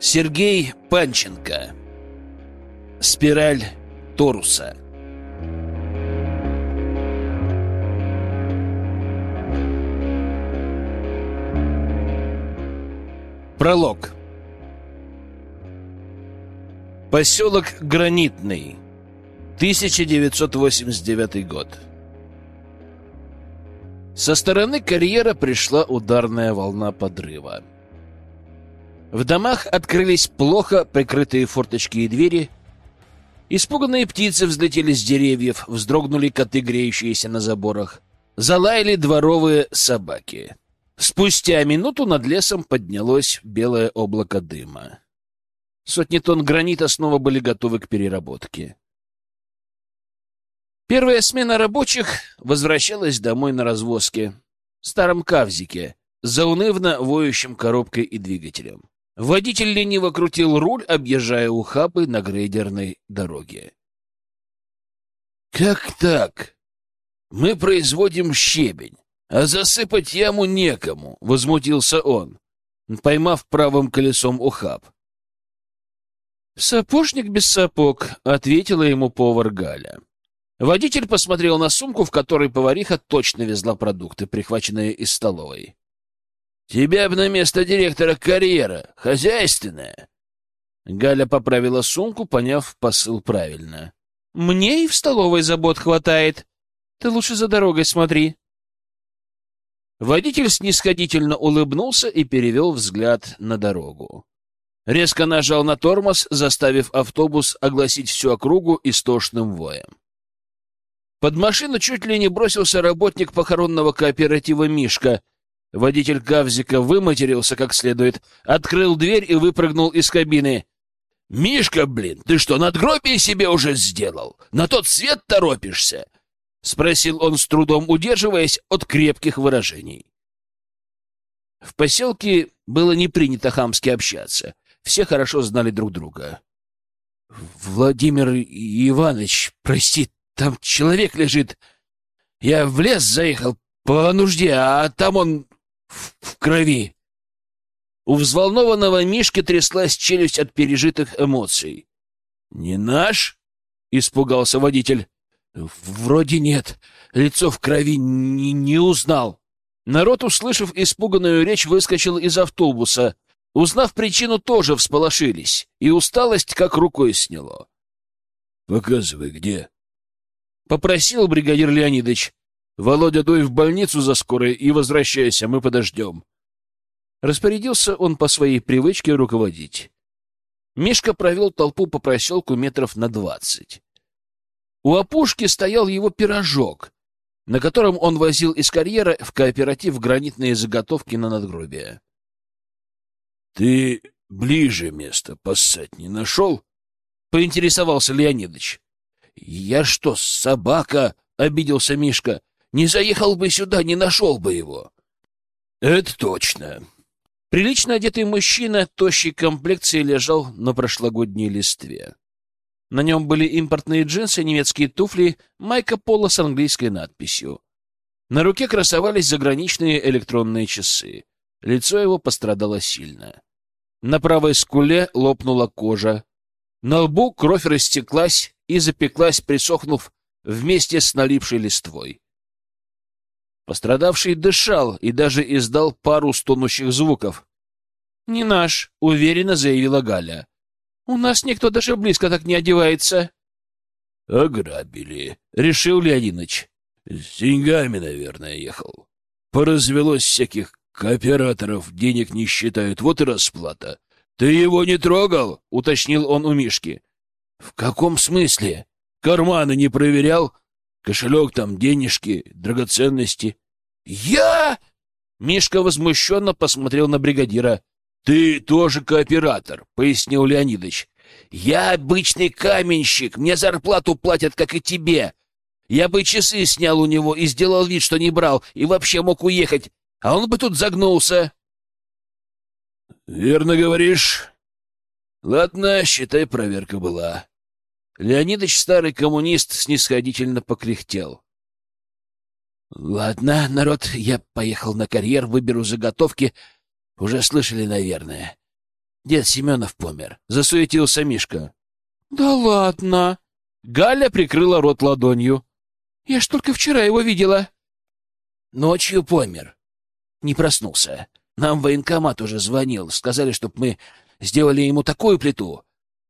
Сергей Панченко. Спираль Торуса. Пролог. Поселок Гранитный. 1989 год. Со стороны карьера пришла ударная волна подрыва. В домах открылись плохо прикрытые форточки и двери. Испуганные птицы взлетели с деревьев, вздрогнули коты, греющиеся на заборах. Залаяли дворовые собаки. Спустя минуту над лесом поднялось белое облако дыма. Сотни тонн гранита снова были готовы к переработке. Первая смена рабочих возвращалась домой на развозке, старом кавзике, заунывно воющим коробкой и двигателем. Водитель лениво крутил руль, объезжая ухабы на грейдерной дороге. «Как так? Мы производим щебень, а засыпать яму некому», — возмутился он, поймав правым колесом ухаб. «Сапожник без сапог», — ответила ему повар Галя. Водитель посмотрел на сумку, в которой повариха точно везла продукты, прихваченные из столовой. Тебя бы на место директора карьера, хозяйственная. Галя поправила сумку, поняв посыл правильно. Мне и в столовой забот хватает. Ты лучше за дорогой смотри. Водитель снисходительно улыбнулся и перевел взгляд на дорогу. Резко нажал на тормоз, заставив автобус огласить всю округу истошным воем. Под машину чуть ли не бросился работник похоронного кооператива «Мишка», Водитель Гавзика выматерился как следует, открыл дверь и выпрыгнул из кабины. «Мишка, блин, ты что, надгробие себе уже сделал? На тот свет торопишься?» — спросил он с трудом, удерживаясь от крепких выражений. В поселке было не принято хамски общаться. Все хорошо знали друг друга. «Владимир Иванович, прости, там человек лежит. Я в лес заехал по нужде, а там он в крови. У взволнованного Мишки тряслась челюсть от пережитых эмоций. «Не наш?» — испугался водитель. «Вроде нет. Лицо в крови не, не узнал». Народ, услышав испуганную речь, выскочил из автобуса. Узнав причину, тоже всполошились, и усталость как рукой сняло. «Показывай, где?» — попросил бригадир Леонидович. Володя, дуй в больницу за скорой и возвращайся, мы подождем. Распорядился он по своей привычке руководить. Мишка провел толпу по проселку метров на двадцать. У опушки стоял его пирожок, на котором он возил из карьера в кооператив гранитные заготовки на надгробие. — Ты ближе место поссать не нашел? — поинтересовался Леонидович. — Я что, собака? — обиделся Мишка. Не заехал бы сюда, не нашел бы его. Это точно. Прилично одетый мужчина тощей комплекции лежал на прошлогодней листве. На нем были импортные джинсы, немецкие туфли, майка пола с английской надписью. На руке красовались заграничные электронные часы. Лицо его пострадало сильно. На правой скуле лопнула кожа. На лбу кровь растеклась и запеклась, присохнув вместе с налипшей листвой. Пострадавший дышал и даже издал пару стонущих звуков. «Не наш», — уверенно заявила Галя. «У нас никто даже близко так не одевается». «Ограбили», — решил Леонидович. «С деньгами, наверное, ехал. Поразвелось всяких кооператоров, денег не считают, вот и расплата. Ты его не трогал?» — уточнил он у Мишки. «В каком смысле? Карманы не проверял?» Кошелек там, денежки, драгоценности. Я? Мишка возмущенно посмотрел на бригадира. Ты тоже кооператор, пояснил Леонидович. Я обычный каменщик, мне зарплату платят, как и тебе. Я бы часы снял у него и сделал вид, что не брал, и вообще мог уехать, а он бы тут загнулся. Верно говоришь. Ладно, считай, проверка была. Леонидович, старый коммунист, снисходительно покряхтел. — Ладно, народ, я поехал на карьер, выберу заготовки. Уже слышали, наверное. Дед Семенов помер. Засуетился Мишка. Да ладно. Галя прикрыла рот ладонью. Я ж только вчера его видела. Ночью помер. Не проснулся. Нам военкомат уже звонил. Сказали, чтоб мы сделали ему такую плиту,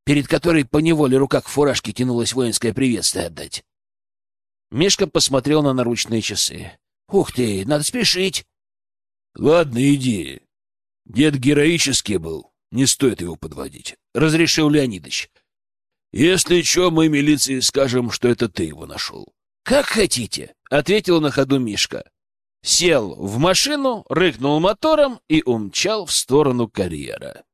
перед которой по неволе рука к фуражке тянулась воинское приветствие отдать. Мишка посмотрел на наручные часы. «Ух ты, надо спешить!» «Ладно, иди. Дед героический был, не стоит его подводить», — разрешил Леонидович. «Если что, мы милиции скажем, что это ты его нашел». «Как хотите», — ответил на ходу Мишка. Сел в машину, рыкнул мотором и умчал в сторону карьера.